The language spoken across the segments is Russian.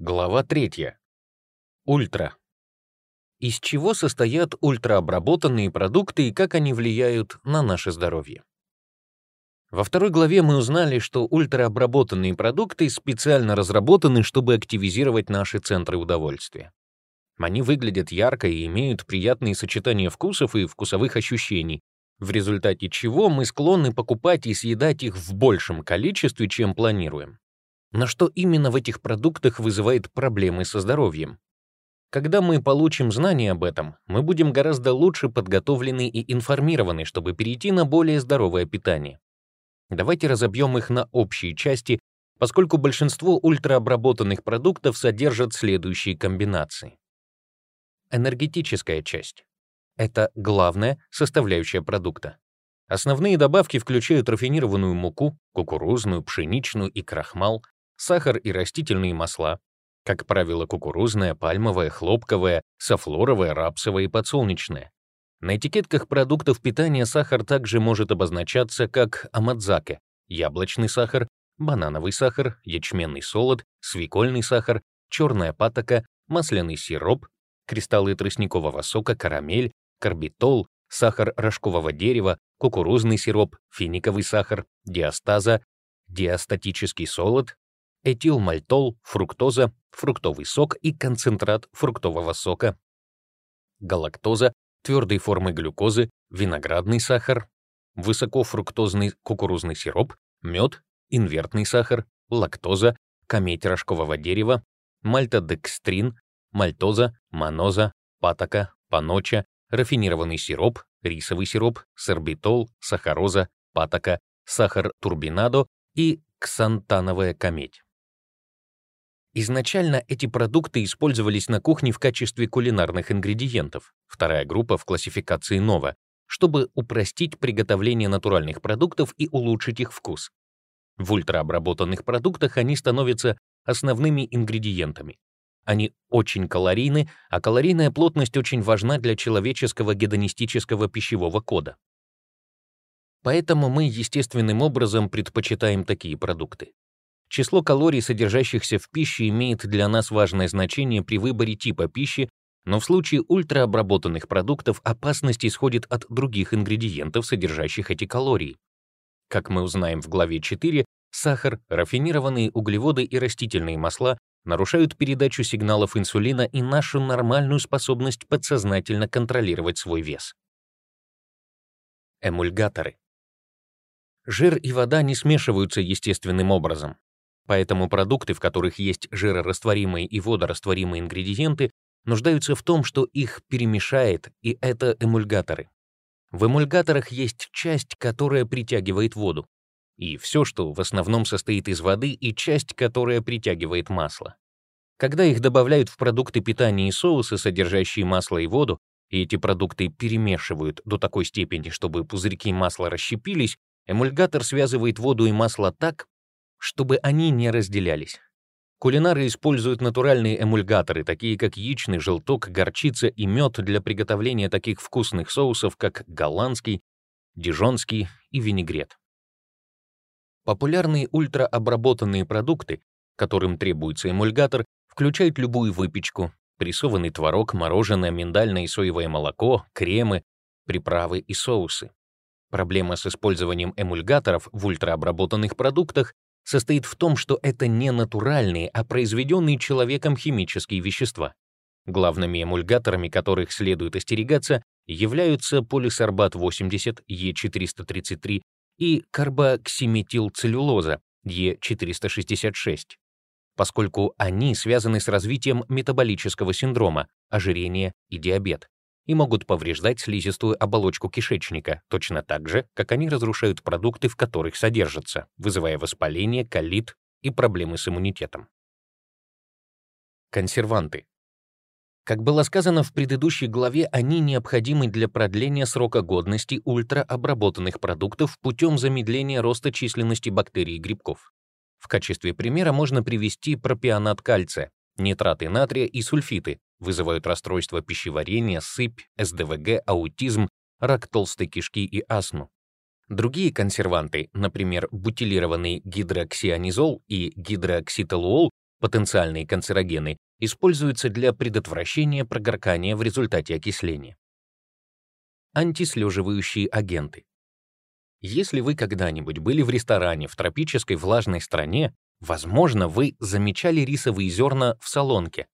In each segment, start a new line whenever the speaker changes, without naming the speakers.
Глава 3. Ультра. Из чего состоят ультраобработанные продукты и как они влияют на наше здоровье? Во второй главе мы узнали, что ультраобработанные продукты специально разработаны, чтобы активизировать наши центры удовольствия. Они выглядят ярко и имеют приятные сочетания вкусов и вкусовых ощущений, в результате чего мы склонны покупать и съедать их в большем количестве, чем планируем. Но что именно в этих продуктах вызывает проблемы со здоровьем? Когда мы получим знания об этом, мы будем гораздо лучше подготовлены и информированы, чтобы перейти на более здоровое питание. Давайте разобьем их на общие части, поскольку большинство ультраобработанных продуктов содержат следующие комбинации. Энергетическая часть. Это главная составляющая продукта. Основные добавки включают рафинированную муку, кукурузную, пшеничную и крахмал, сахар и растительные масла, как правило, кукурузное, пальмовое, хлопковое, софлоровое, рапсовое и подсолнечное. На этикетках продуктов питания сахар также может обозначаться как амадзаке, яблочный сахар, банановый сахар, ячменный солод, свекольный сахар, черная патока, масляный сироп, кристаллы тростникового сока, карамель, карбитол, сахар рожкового дерева, кукурузный сироп, финиковый сахар, диастаза, диастатический солод, этилмальтол, фруктоза, фруктовый сок и концентрат фруктового сока, галактоза, твердой формы глюкозы, виноградный сахар, высокофруктозный кукурузный сироп, мед, инвертный сахар, лактоза, камедь рожкового дерева, мальтодекстрин, мальтоза, маноза, патока, паноча, рафинированный сироп, рисовый сироп, сорбитол, сахароза, патока, сахар турбинадо и ксантановая камедь. Изначально эти продукты использовались на кухне в качестве кулинарных ингредиентов, вторая группа в классификации НОВА, чтобы упростить приготовление натуральных продуктов и улучшить их вкус. В ультраобработанных продуктах они становятся основными ингредиентами. Они очень калорийны, а калорийная плотность очень важна для человеческого гедонистического пищевого кода. Поэтому мы естественным образом предпочитаем такие продукты. Число калорий, содержащихся в пище, имеет для нас важное значение при выборе типа пищи, но в случае ультраобработанных продуктов опасность исходит от других ингредиентов, содержащих эти калории. Как мы узнаем в главе 4, сахар, рафинированные углеводы и растительные масла нарушают передачу сигналов инсулина и нашу нормальную способность подсознательно контролировать свой вес. Эмульгаторы. Жир и вода не смешиваются естественным образом. Поэтому продукты, в которых есть жирорастворимые и водорастворимые ингредиенты, нуждаются в том, что их перемешает, и это эмульгаторы. В эмульгаторах есть часть, которая притягивает воду, и все, что в основном состоит из воды, и часть, которая притягивает масло. Когда их добавляют в продукты питания и соусы, содержащие масло и воду, и эти продукты перемешивают до такой степени, чтобы пузырьки масла расщепились, эмульгатор связывает воду и масло так, чтобы они не разделялись. Кулинары используют натуральные эмульгаторы, такие как яичный желток, горчица и мед для приготовления таких вкусных соусов, как голландский, дижонский и винегрет. Популярные ультраобработанные продукты, которым требуется эмульгатор, включают любую выпечку, прессованный творог, мороженое, миндальное и соевое молоко, кремы, приправы и соусы. Проблема с использованием эмульгаторов в ультраобработанных продуктах состоит в том, что это не натуральные, а произведенные человеком химические вещества. Главными эмульгаторами, которых следует остерегаться, являются полисорбат-80, Е433 и карбоксиметилцеллюлоза, Е466, поскольку они связаны с развитием метаболического синдрома, ожирения и диабет и могут повреждать слизистую оболочку кишечника, точно так же, как они разрушают продукты, в которых содержатся, вызывая воспаление, колит и проблемы с иммунитетом. Консерванты. Как было сказано в предыдущей главе, они необходимы для продления срока годности ультраобработанных продуктов путем замедления роста численности бактерий и грибков. В качестве примера можно привести пропионат кальция, нитраты натрия и сульфиты, вызывают расстройство пищеварения, сыпь, СДВГ, аутизм, рак толстой кишки и астму. Другие консерванты, например, бутилированный гидроксианизол и гидрокситолуол, потенциальные канцерогены, используются для предотвращения прогоркания в результате окисления. Антислеживающие агенты. Если вы когда-нибудь были в ресторане в тропической влажной стране, возможно, вы замечали рисовые зерна в солонке.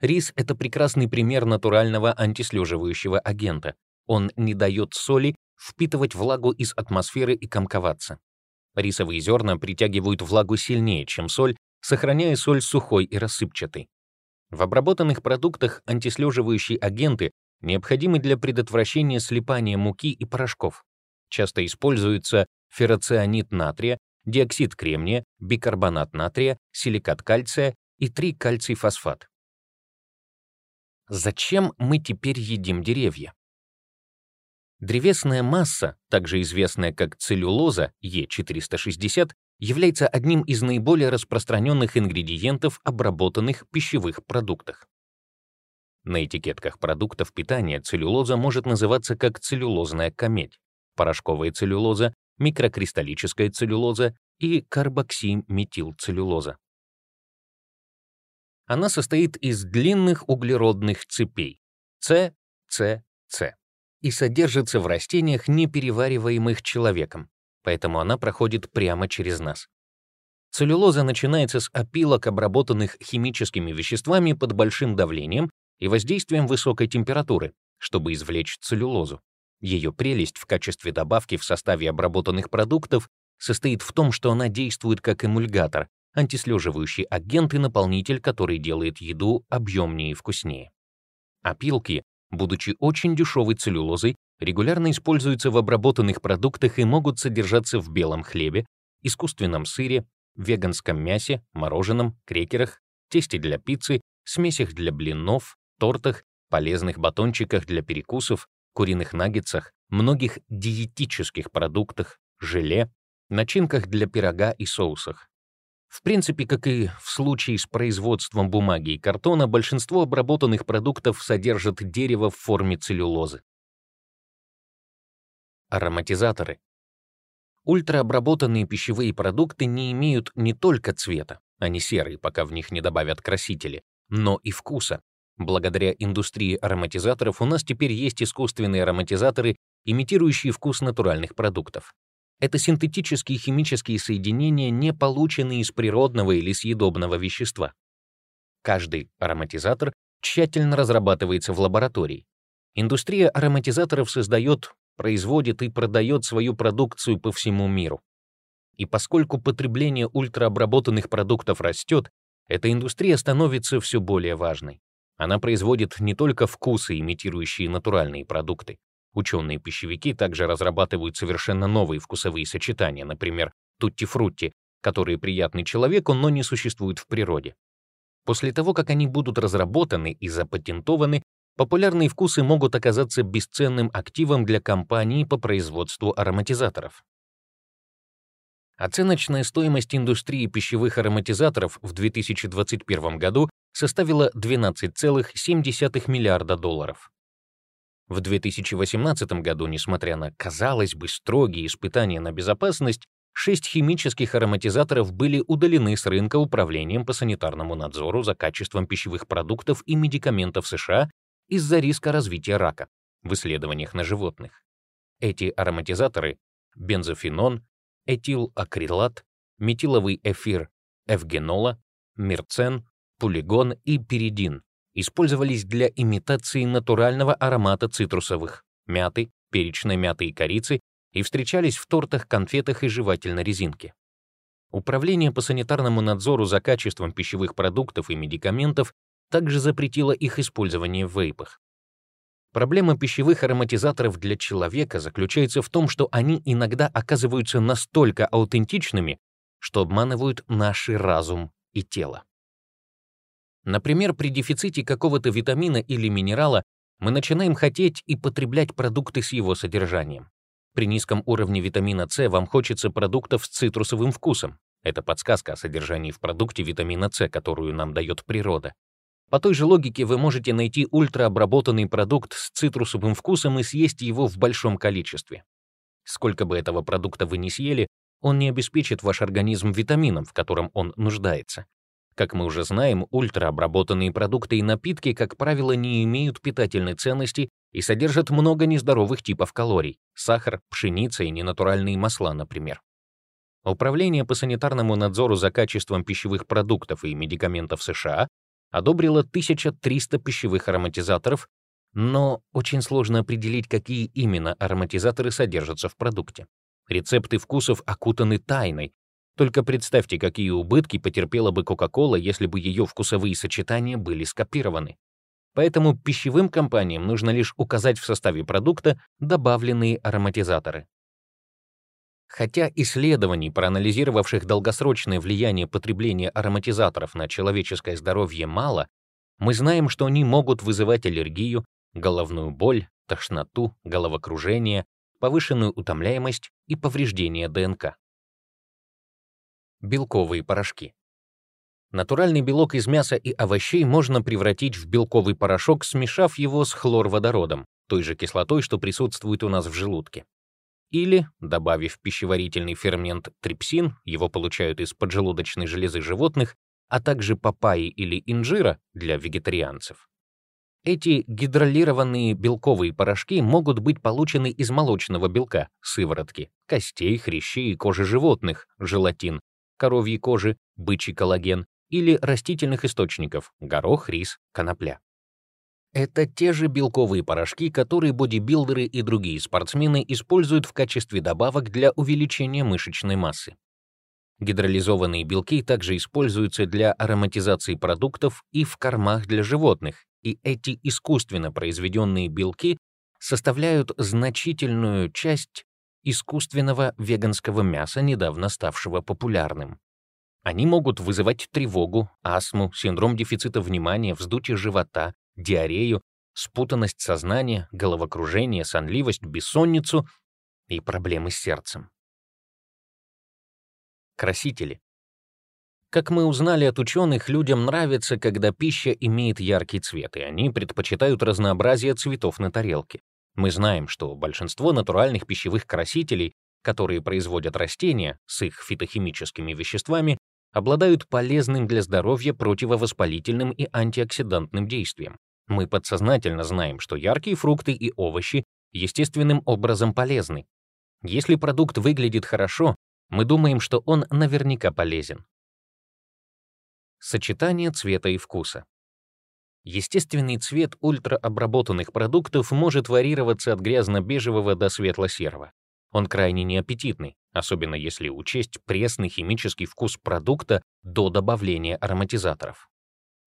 Рис — это прекрасный пример натурального антислеживающего агента. Он не дает соли впитывать влагу из атмосферы и комковаться. Рисовые зерна притягивают влагу сильнее, чем соль, сохраняя соль сухой и рассыпчатой. В обработанных продуктах антислеживающие агенты необходимы для предотвращения слипания муки и порошков. Часто используются ферроцианид натрия, диоксид кремния, бикарбонат натрия, силикат кальция и 3-кальций-фосфат. Зачем мы теперь едим деревья? Древесная масса, также известная как целлюлоза Е460, является одним из наиболее распространенных ингредиентов обработанных пищевых продуктах. На этикетках продуктов питания целлюлоза может называться как целлюлозная камедь, порошковая целлюлоза, микрокристаллическая целлюлоза и карбоксиметилцеллюлоза. Она состоит из длинных углеродных цепей С, С, С и содержится в растениях, не перевариваемых человеком, поэтому она проходит прямо через нас. Целлюлоза начинается с опилок, обработанных химическими веществами под большим давлением и воздействием высокой температуры, чтобы извлечь целлюлозу. Ее прелесть в качестве добавки в составе обработанных продуктов состоит в том, что она действует как эмульгатор, антислеживающий агент и наполнитель, который делает еду объемнее и вкуснее. Опилки будучи очень дешевой целлюлозой, регулярно используются в обработанных продуктах и могут содержаться в белом хлебе, искусственном сыре, веганском мясе, мороженом, крекерах, тесте для пиццы, смесях для блинов, тортах, полезных батончиках для перекусов, куриных наггетсах, многих диетических продуктах, желе, начинках для пирога и соусах. В принципе, как и в случае с производством бумаги и картона, большинство обработанных продуктов содержат дерево в форме целлюлозы. Ароматизаторы. Ультраобработанные пищевые продукты не имеют не только цвета, они серые, пока в них не добавят красители, но и вкуса. Благодаря индустрии ароматизаторов у нас теперь есть искусственные ароматизаторы, имитирующие вкус натуральных продуктов. Это синтетические химические соединения, не полученные из природного или съедобного вещества. Каждый ароматизатор тщательно разрабатывается в лаборатории. Индустрия ароматизаторов создает, производит и продает свою продукцию по всему миру. И поскольку потребление ультраобработанных продуктов растет, эта индустрия становится все более важной. Она производит не только вкусы, имитирующие натуральные продукты, Ученые-пищевики также разрабатывают совершенно новые вкусовые сочетания, например, тутти-фрутти, которые приятны человеку, но не существуют в природе. После того, как они будут разработаны и запатентованы, популярные вкусы могут оказаться бесценным активом для компаний по производству ароматизаторов. Оценочная стоимость индустрии пищевых ароматизаторов в 2021 году составила 12,7 миллиарда долларов. В 2018 году, несмотря на, казалось бы, строгие испытания на безопасность, шесть химических ароматизаторов были удалены с рынка управлением по санитарному надзору за качеством пищевых продуктов и медикаментов США из-за риска развития рака в исследованиях на животных. Эти ароматизаторы — бензофенон, этилакрилат, метиловый эфир эвгенола, мирцен, пулигон и пиридин использовались для имитации натурального аромата цитрусовых, мяты, перечной мяты и корицы и встречались в тортах, конфетах и жевательной резинке. Управление по санитарному надзору за качеством пищевых продуктов и медикаментов также запретило их использование в вейпах. Проблема пищевых ароматизаторов для человека заключается в том, что они иногда оказываются настолько аутентичными, что обманывают наш разум и тело. Например, при дефиците какого-то витамина или минерала мы начинаем хотеть и потреблять продукты с его содержанием. При низком уровне витамина С вам хочется продуктов с цитрусовым вкусом. Это подсказка о содержании в продукте витамина С, которую нам дает природа. По той же логике вы можете найти ультраобработанный продукт с цитрусовым вкусом и съесть его в большом количестве. Сколько бы этого продукта вы ни съели, он не обеспечит ваш организм витамином, в котором он нуждается. Как мы уже знаем, ультраобработанные продукты и напитки, как правило, не имеют питательной ценности и содержат много нездоровых типов калорий — сахар, пшеница и ненатуральные масла, например. Управление по санитарному надзору за качеством пищевых продуктов и медикаментов США одобрило 1300 пищевых ароматизаторов, но очень сложно определить, какие именно ароматизаторы содержатся в продукте. Рецепты вкусов окутаны тайной, только представьте, какие убытки потерпела бы Coca-Cola, если бы ее вкусовые сочетания были скопированы. Поэтому пищевым компаниям нужно лишь указать в составе продукта добавленные ароматизаторы. Хотя исследований, проанализировавших долгосрочное влияние потребления ароматизаторов на человеческое здоровье, мало, мы знаем, что они могут вызывать аллергию, головную боль, тошноту, головокружение, повышенную утомляемость и повреждение ДНК. Белковые порошки. Натуральный белок из мяса и овощей можно превратить в белковый порошок, смешав его с хлорводородом, той же кислотой, что присутствует у нас в желудке. Или, добавив пищеварительный фермент трипсин, его получают из поджелудочной железы животных, а также папайи или инжира для вегетарианцев. Эти гидролированные белковые порошки могут быть получены из молочного белка, сыворотки, костей, хрящей и кожи животных, желатин, коровьей кожи, бычий коллаген или растительных источников — горох, рис, конопля. Это те же белковые порошки, которые бодибилдеры и другие спортсмены используют в качестве добавок для увеличения мышечной массы. Гидролизованные белки также используются для ароматизации продуктов и в кормах для животных, и эти искусственно произведенные белки составляют значительную часть искусственного веганского мяса, недавно ставшего популярным. Они могут вызывать тревогу, астму, синдром дефицита внимания, вздутие живота, диарею, спутанность сознания, головокружение, сонливость, бессонницу и проблемы с сердцем. Красители. Как мы узнали от ученых, людям нравится, когда пища имеет яркий цвет, и они предпочитают разнообразие цветов на тарелке. Мы знаем, что большинство натуральных пищевых красителей, которые производят растения с их фитохимическими веществами, обладают полезным для здоровья противовоспалительным и антиоксидантным действием. Мы подсознательно знаем, что яркие фрукты и овощи естественным образом полезны. Если продукт выглядит хорошо, мы думаем, что он наверняка полезен. Сочетание цвета и вкуса. Естественный цвет ультраобработанных продуктов может варьироваться от грязно-бежевого до светло-серого. Он крайне неаппетитный, особенно если учесть пресный химический вкус продукта до добавления ароматизаторов.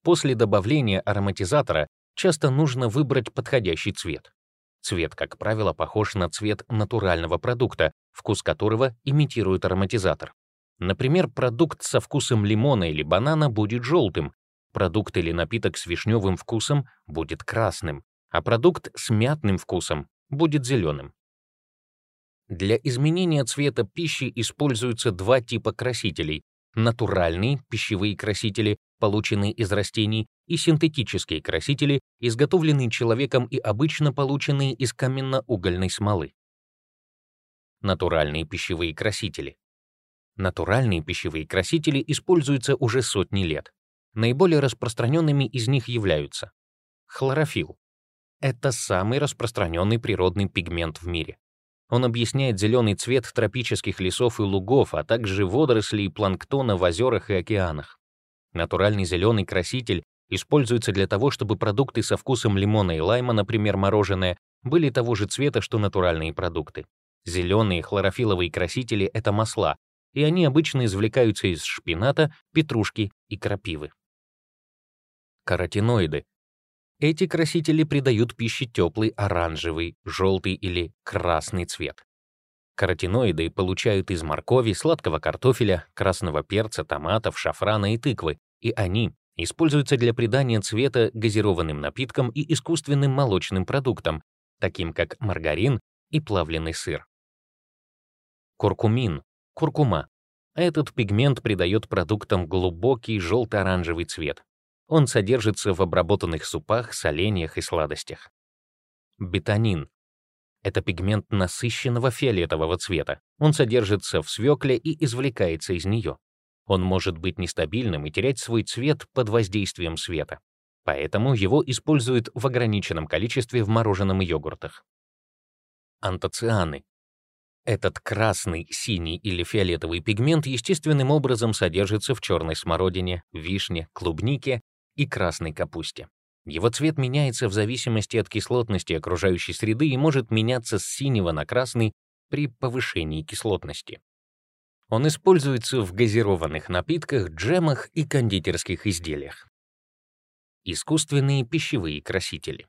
После добавления ароматизатора часто нужно выбрать подходящий цвет. Цвет, как правило, похож на цвет натурального продукта, вкус которого имитирует ароматизатор. Например, продукт со вкусом лимона или банана будет желтым, Продукт или напиток с вишневым вкусом будет красным, а продукт с мятным вкусом будет зеленым. Для изменения цвета пищи используются два типа красителей — натуральные пищевые красители, полученные из растений, и синтетические красители, изготовленные человеком и обычно полученные из каменно-угольной смолы. Натуральные пищевые красители. Натуральные пищевые красители используются уже сотни лет. Наиболее распространенными из них являются хлорофилл. Это самый распространенный природный пигмент в мире. Он объясняет зеленый цвет тропических лесов и лугов, а также водорослей и планктона в озерах и океанах. Натуральный зеленый краситель используется для того, чтобы продукты со вкусом лимона и лайма, например, мороженое, были того же цвета, что натуральные продукты. Зеленые хлорофилловые красители — это масла, и они обычно извлекаются из шпината, петрушки и крапивы каротиноиды. Эти красители придают пище теплый оранжевый, желтый или красный цвет. Каротиноиды получают из моркови, сладкого картофеля, красного перца, томатов, шафрана и тыквы, и они используются для придания цвета газированным напиткам и искусственным молочным продуктам, таким как маргарин и плавленый сыр. Куркумин, куркума. Этот пигмент придает продуктам глубокий желто-оранжевый цвет, он содержится в обработанных супах, соленьях и сладостях. Бетанин — это пигмент насыщенного фиолетового цвета. Он содержится в свекле и извлекается из нее. Он может быть нестабильным и терять свой цвет под воздействием света. Поэтому его используют в ограниченном количестве в мороженом и йогуртах. Антоцианы. Этот красный, синий или фиолетовый пигмент естественным образом содержится в черной смородине, вишне, клубнике и красной капусте. Его цвет меняется в зависимости от кислотности окружающей среды и может меняться с синего на красный при повышении кислотности. Он используется в газированных напитках, джемах и кондитерских изделиях. Искусственные пищевые красители.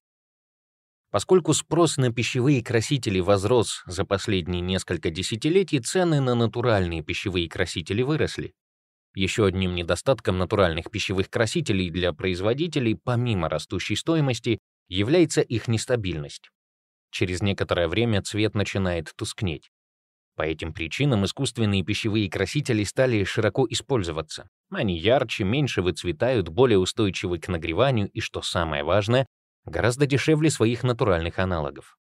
Поскольку спрос на пищевые красители возрос за последние несколько десятилетий, цены на натуральные пищевые красители выросли. Еще одним недостатком натуральных пищевых красителей для производителей, помимо растущей стоимости, является их нестабильность. Через некоторое время цвет начинает тускнеть. По этим причинам искусственные пищевые красители стали широко использоваться. Они ярче, меньше выцветают, более устойчивы к нагреванию и, что самое важное, гораздо дешевле своих натуральных аналогов.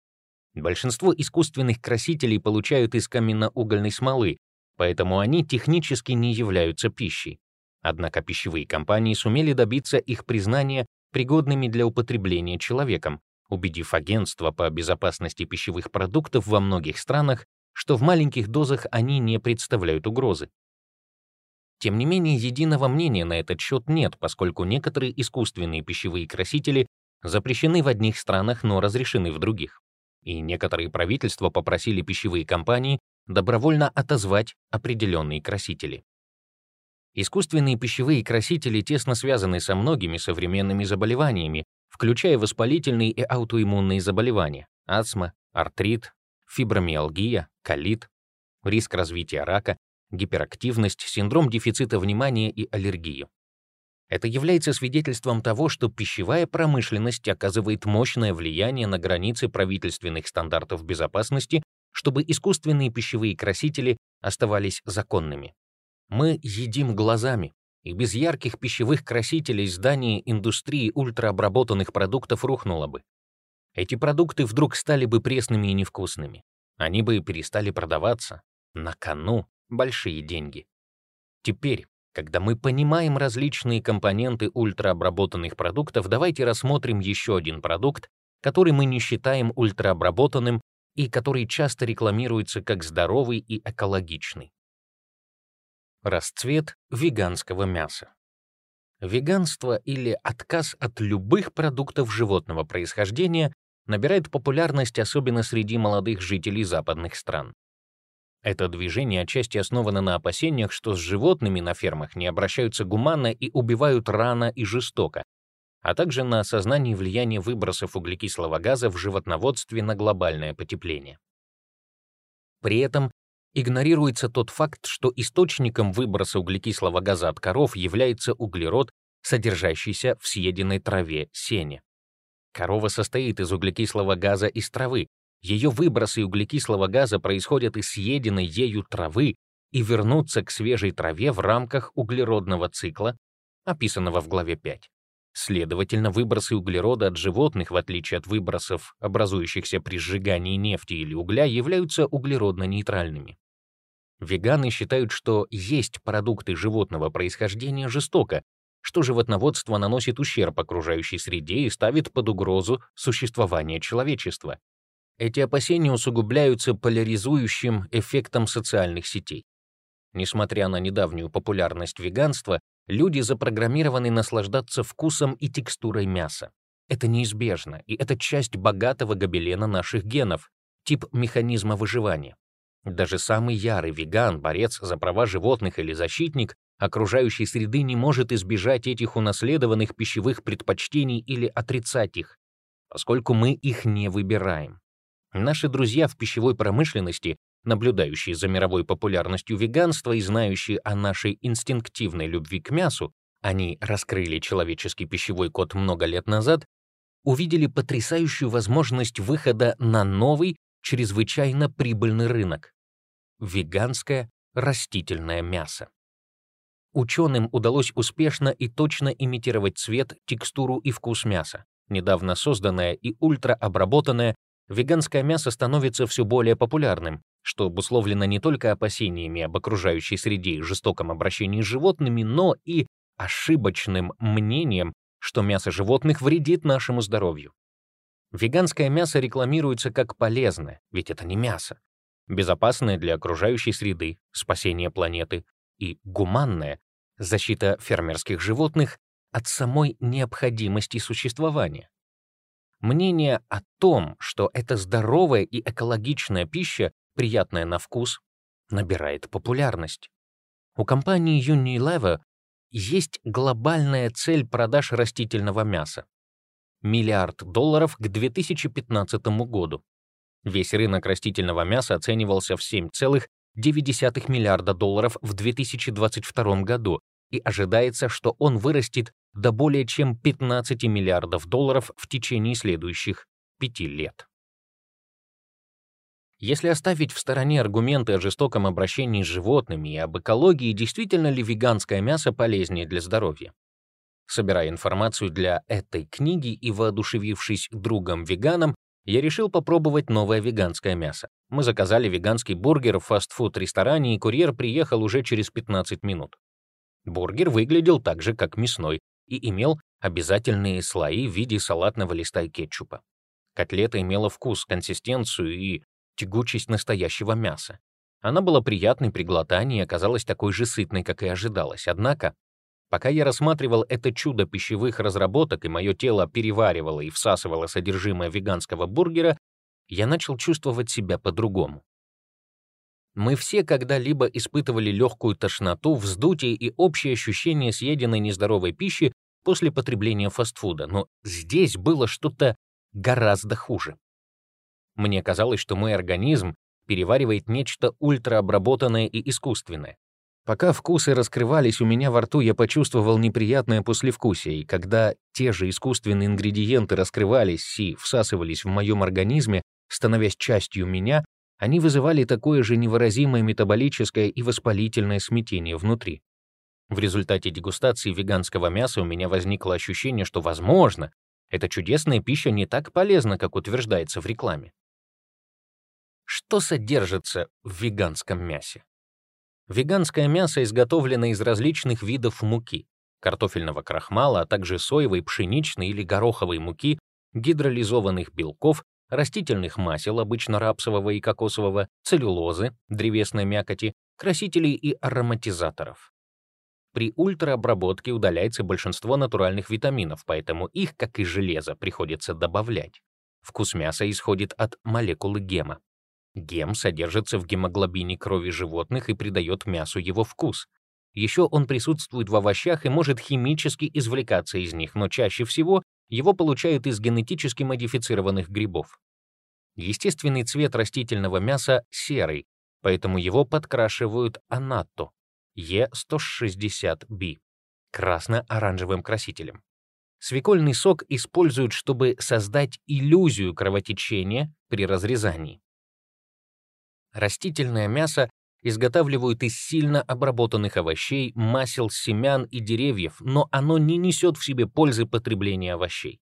Большинство искусственных красителей получают из каменноугольной смолы, поэтому они технически не являются пищей. Однако пищевые компании сумели добиться их признания пригодными для употребления человеком, убедив агентство по безопасности пищевых продуктов во многих странах, что в маленьких дозах они не представляют угрозы. Тем не менее, единого мнения на этот счет нет, поскольку некоторые искусственные пищевые красители запрещены в одних странах, но разрешены в других. И некоторые правительства попросили пищевые компании добровольно отозвать определенные красители. Искусственные пищевые красители тесно связаны со многими современными заболеваниями, включая воспалительные и аутоиммунные заболевания, астма, артрит, фибромиалгия, колит, риск развития рака, гиперактивность, синдром дефицита внимания и аллергию. Это является свидетельством того, что пищевая промышленность оказывает мощное влияние на границы правительственных стандартов безопасности, чтобы искусственные пищевые красители оставались законными. Мы едим глазами, и без ярких пищевых красителей здание индустрии ультраобработанных продуктов рухнуло бы. Эти продукты вдруг стали бы пресными и невкусными. Они бы перестали продаваться. На кону большие деньги. Теперь, когда мы понимаем различные компоненты ультраобработанных продуктов, давайте рассмотрим еще один продукт, который мы не считаем ультраобработанным и который часто рекламируется как здоровый и экологичный. Расцвет веганского мяса. Веганство или отказ от любых продуктов животного происхождения набирает популярность особенно среди молодых жителей западных стран. Это движение отчасти основано на опасениях, что с животными на фермах не обращаются гуманно и убивают рано и жестоко, а также на осознании влияния выбросов углекислого газа в животноводстве на глобальное потепление. При этом игнорируется тот факт, что источником выброса углекислого газа от коров является углерод, содержащийся в съеденной траве сене. Корова состоит из углекислого газа из травы. Ее выбросы углекислого газа происходят из съеденной ею травы и вернутся к свежей траве в рамках углеродного цикла, описанного в главе 5. Следовательно, выбросы углерода от животных, в отличие от выбросов, образующихся при сжигании нефти или угля, являются углеродно-нейтральными. Веганы считают, что есть продукты животного происхождения жестоко, что животноводство наносит ущерб окружающей среде и ставит под угрозу существование человечества. Эти опасения усугубляются поляризующим эффектом социальных сетей. Несмотря на недавнюю популярность веганства, люди запрограммированы наслаждаться вкусом и текстурой мяса. Это неизбежно, и это часть богатого гобелена наших генов, тип механизма выживания. Даже самый ярый веган, борец за права животных или защитник окружающей среды не может избежать этих унаследованных пищевых предпочтений или отрицать их, поскольку мы их не выбираем. Наши друзья в пищевой промышленности, наблюдающие за мировой популярностью веганства и знающие о нашей инстинктивной любви к мясу, они раскрыли человеческий пищевой код много лет назад, увидели потрясающую возможность выхода на новый, чрезвычайно прибыльный рынок — веганское растительное мясо. Ученым удалось успешно и точно имитировать цвет, текстуру и вкус мяса. Недавно созданное и ультраобработанное веганское мясо становится все более популярным, что обусловлено не только опасениями об окружающей среде и жестоком обращении с животными, но и ошибочным мнением, что мясо животных вредит нашему здоровью. Веганское мясо рекламируется как полезное, ведь это не мясо. Безопасное для окружающей среды, спасение планеты и гуманное, защита фермерских животных от самой необходимости существования. Мнение о том, что это здоровая и экологичная пища, приятная на вкус, набирает популярность. У компании Unilever есть глобальная цель продаж растительного мяса миллиард долларов к 2015 году. Весь рынок растительного мяса оценивался в 7,9 миллиарда долларов в 2022 году, и ожидается, что он вырастет до более чем 15 миллиардов долларов в течение следующих пяти лет. Если оставить в стороне аргументы о жестоком обращении с животными и об экологии, действительно ли веганское мясо полезнее для здоровья? Собирая информацию для этой книги и воодушевившись другом-веганом, я решил попробовать новое веганское мясо. Мы заказали веганский бургер в фастфуд-ресторане, и курьер приехал уже через 15 минут. Бургер выглядел так же, как мясной, и имел обязательные слои в виде салатного листа и кетчупа. Котлета имела вкус, консистенцию и тягучесть настоящего мяса. Она была приятной при глотании и оказалась такой же сытной, как и ожидалось. Однако Пока я рассматривал это чудо пищевых разработок и мое тело переваривало и всасывало содержимое веганского бургера, я начал чувствовать себя по-другому. Мы все когда-либо испытывали легкую тошноту, вздутие и общее ощущение съеденной нездоровой пищи после потребления фастфуда, но здесь было что-то гораздо хуже. Мне казалось, что мой организм переваривает нечто ультраобработанное и искусственное. Пока вкусы раскрывались у меня во рту, я почувствовал неприятное послевкусие, и когда те же искусственные ингредиенты раскрывались и всасывались в моем организме, становясь частью меня, они вызывали такое же невыразимое метаболическое и воспалительное смятение внутри. В результате дегустации веганского мяса у меня возникло ощущение, что, возможно, эта чудесная пища не так полезна, как утверждается в рекламе. Что содержится в веганском мясе? Веганское мясо изготовлено из различных видов муки, картофельного крахмала, а также соевой, пшеничной или гороховой муки, гидролизованных белков, растительных масел, обычно рапсового и кокосового, целлюлозы, древесной мякоти, красителей и ароматизаторов. При ультраобработке удаляется большинство натуральных витаминов, поэтому их, как и железо, приходится добавлять. Вкус мяса исходит от молекулы гема. Гем содержится в гемоглобине крови животных и придает мясу его вкус. Еще он присутствует в овощах и может химически извлекаться из них, но чаще всего его получают из генетически модифицированных грибов. Естественный цвет растительного мяса серый, поэтому его подкрашивают анатто Е160B красно-оранжевым красителем. Свекольный сок используют, чтобы создать иллюзию кровотечения при разрезании. Растительное мясо изготавливают из сильно обработанных овощей, масел, семян и деревьев, но оно не несет в себе пользы потребления овощей.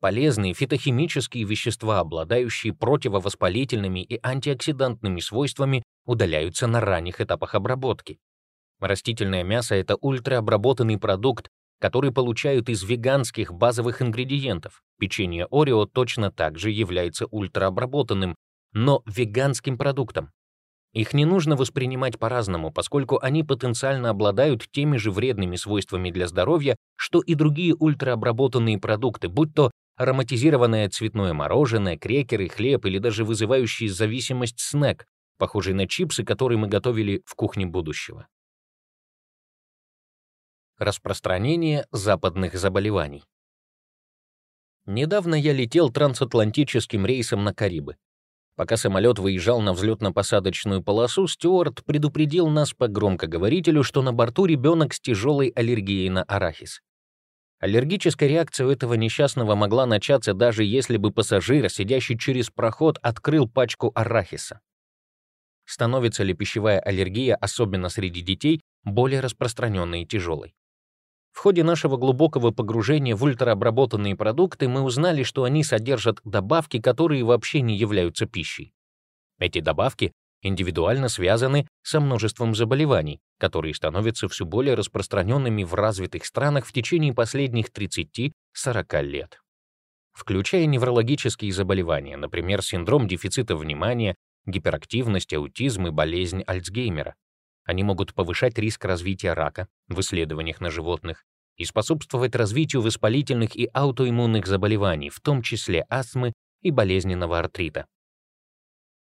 Полезные фитохимические вещества, обладающие противовоспалительными и антиоксидантными свойствами, удаляются на ранних этапах обработки. Растительное мясо — это ультраобработанный продукт, который получают из веганских базовых ингредиентов. Печенье Орео точно так же является ультраобработанным, но веганским продуктам. Их не нужно воспринимать по-разному, поскольку они потенциально обладают теми же вредными свойствами для здоровья, что и другие ультраобработанные продукты, будь то ароматизированное цветное мороженое, крекеры, хлеб или даже вызывающий зависимость снэк, похожий на чипсы, которые мы готовили в кухне будущего. Распространение западных заболеваний. Недавно я летел трансатлантическим рейсом на Карибы. Пока самолет выезжал на взлетно-посадочную полосу, Стюарт предупредил нас по громкоговорителю, что на борту ребенок с тяжелой аллергией на арахис. Аллергическая реакция у этого несчастного могла начаться даже если бы пассажир, сидящий через проход, открыл пачку арахиса. Становится ли пищевая аллергия, особенно среди детей, более распространенной и тяжелой? В ходе нашего глубокого погружения в ультраобработанные продукты мы узнали, что они содержат добавки, которые вообще не являются пищей. Эти добавки индивидуально связаны со множеством заболеваний, которые становятся все более распространенными в развитых странах в течение последних 30-40 лет. Включая неврологические заболевания, например, синдром дефицита внимания, гиперактивность, аутизм и болезнь Альцгеймера. Они могут повышать риск развития рака в исследованиях на животных и способствовать развитию воспалительных и аутоиммунных заболеваний, в том числе астмы и болезненного артрита.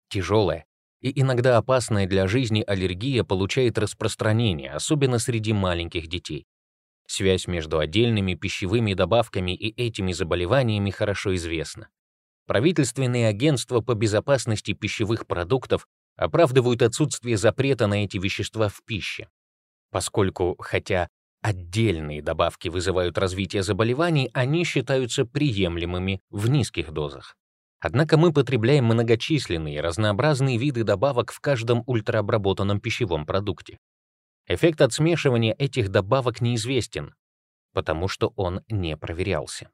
Тяжелая и иногда опасная для жизни аллергия получает распространение, особенно среди маленьких детей. Связь между отдельными пищевыми добавками и этими заболеваниями хорошо известна. Правительственные агентства по безопасности пищевых продуктов оправдывают отсутствие запрета на эти вещества в пище, поскольку, хотя отдельные добавки вызывают развитие заболеваний, они считаются приемлемыми в низких дозах. Однако мы потребляем многочисленные разнообразные виды добавок в каждом ультраобработанном пищевом продукте. Эффект от смешивания этих добавок неизвестен, потому что он не проверялся.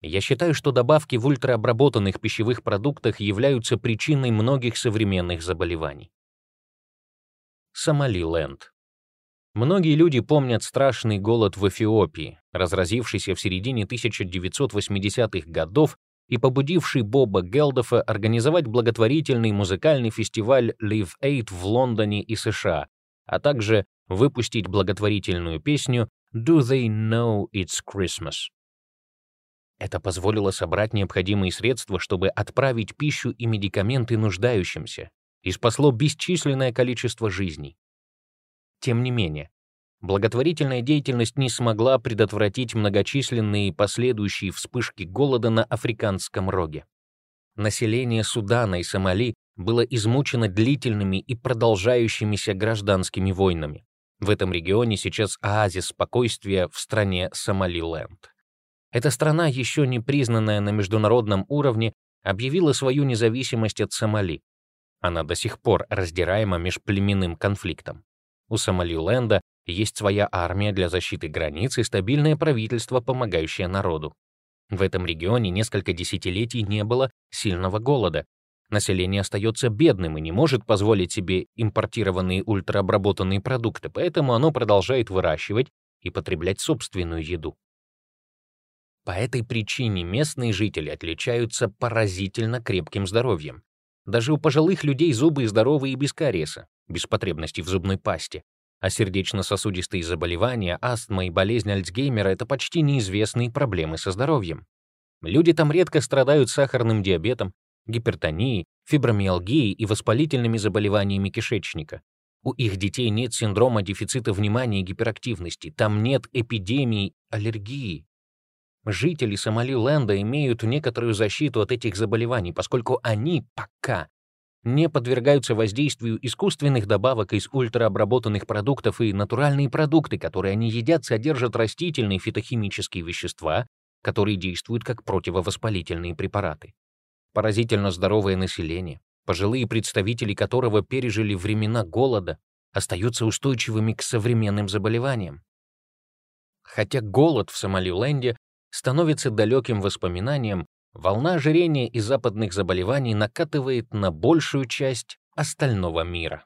Я считаю, что добавки в ультраобработанных пищевых продуктах являются причиной многих современных заболеваний. Сомалиленд. Многие люди помнят страшный голод в Эфиопии, разразившийся в середине 1980-х годов и побудивший Боба Гелдофа организовать благотворительный музыкальный фестиваль Live Aid в Лондоне и США, а также выпустить благотворительную песню Do They Know It's Christmas? Это позволило собрать необходимые средства, чтобы отправить пищу и медикаменты нуждающимся, и спасло бесчисленное количество жизней. Тем не менее, благотворительная деятельность не смогла предотвратить многочисленные последующие вспышки голода на Африканском роге. Население Судана и Сомали было измучено длительными и продолжающимися гражданскими войнами. В этом регионе сейчас оазис спокойствия в стране Сомалиленд. Эта страна, еще не признанная на международном уровне, объявила свою независимость от Сомали. Она до сих пор раздираема межплеменным конфликтом. У Сомалиленда есть своя армия для защиты границ и стабильное правительство, помогающее народу. В этом регионе несколько десятилетий не было сильного голода. Население остается бедным и не может позволить себе импортированные ультраобработанные продукты, поэтому оно продолжает выращивать и потреблять собственную еду. По этой причине местные жители отличаются поразительно крепким здоровьем. Даже у пожилых людей зубы здоровы и без кариеса, без потребности в зубной пасте а сердечно-сосудистые заболевания, астма и болезнь Альцгеймера — это почти неизвестные проблемы со здоровьем. Люди там редко страдают сахарным диабетом, гипертонией, фибромиалгией и воспалительными заболеваниями кишечника. У их детей нет синдрома дефицита внимания и гиперактивности, там нет эпидемии аллергии. Жители Сомали-Ленда имеют некоторую защиту от этих заболеваний, поскольку они пока не подвергаются воздействию искусственных добавок из ультраобработанных продуктов и натуральные продукты, которые они едят, содержат растительные фитохимические вещества, которые действуют как противовоспалительные препараты. Поразительно здоровое население, пожилые представители которого пережили времена голода, остаются устойчивыми к современным заболеваниям. Хотя голод в Сомалиленде становится далеким воспоминанием, волна ожирения и западных заболеваний накатывает на большую часть остального мира.